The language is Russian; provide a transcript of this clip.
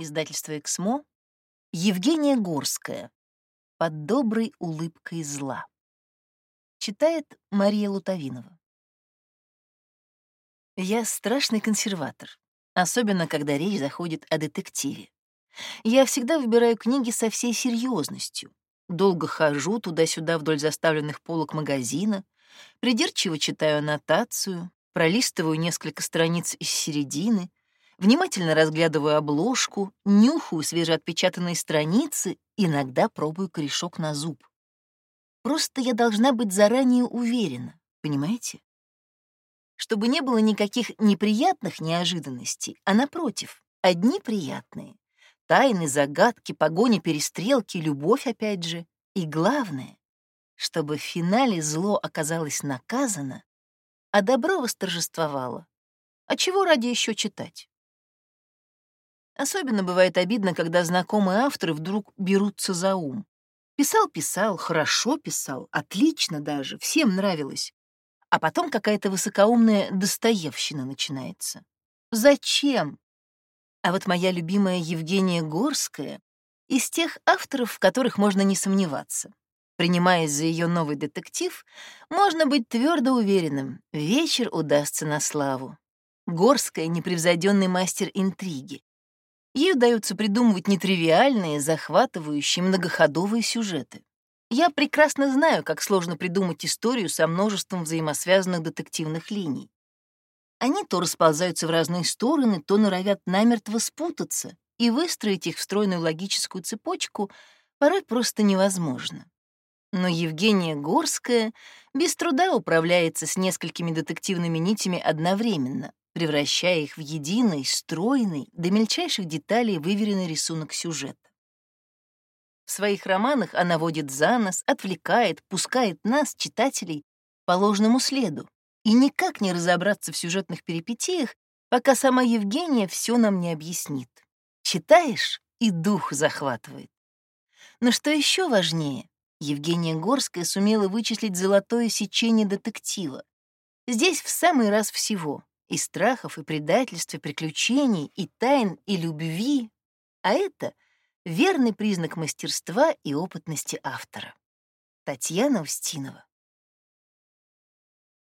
Издательство «Эксмо». Евгения Горская. «Под доброй улыбкой зла». Читает Мария Лутовинова. Я страшный консерватор, особенно когда речь заходит о детективе. Я всегда выбираю книги со всей серьезностью. Долго хожу туда-сюда вдоль заставленных полок магазина, придирчиво читаю аннотацию, пролистываю несколько страниц из середины, внимательно разглядываю обложку, нюхаю свежеотпечатанные страницы, иногда пробую корешок на зуб. Просто я должна быть заранее уверена, понимаете? Чтобы не было никаких неприятных неожиданностей, а напротив, одни приятные. Тайны, загадки, погони, перестрелки, любовь опять же. И главное, чтобы в финале зло оказалось наказано, а добро восторжествовало. А чего ради еще читать? Особенно бывает обидно, когда знакомые авторы вдруг берутся за ум. Писал-писал, хорошо писал, отлично даже, всем нравилось. А потом какая-то высокоумная достоевщина начинается. Зачем? А вот моя любимая Евгения Горская из тех авторов, в которых можно не сомневаться. Принимаясь за ее новый детектив, можно быть твердо уверенным, вечер удастся на славу. Горская — непревзойденный мастер интриги. Ей удается придумывать нетривиальные, захватывающие, многоходовые сюжеты. Я прекрасно знаю, как сложно придумать историю со множеством взаимосвязанных детективных линий. Они то расползаются в разные стороны, то норовят намертво спутаться, и выстроить их в стройную логическую цепочку порой просто невозможно. Но Евгения Горская без труда управляется с несколькими детективными нитями одновременно, превращая их в единый, стройный, до мельчайших деталей выверенный рисунок сюжета. В своих романах она водит за нос, отвлекает, пускает нас, читателей, по ложному следу, и никак не разобраться в сюжетных перипетиях, пока сама Евгения все нам не объяснит. Читаешь, и дух захватывает. Но что еще важнее, Евгения Горская сумела вычислить золотое сечение детектива. Здесь в самый раз всего — и страхов, и предательств, и приключений, и тайн, и любви. А это — верный признак мастерства и опытности автора. Татьяна Устинова.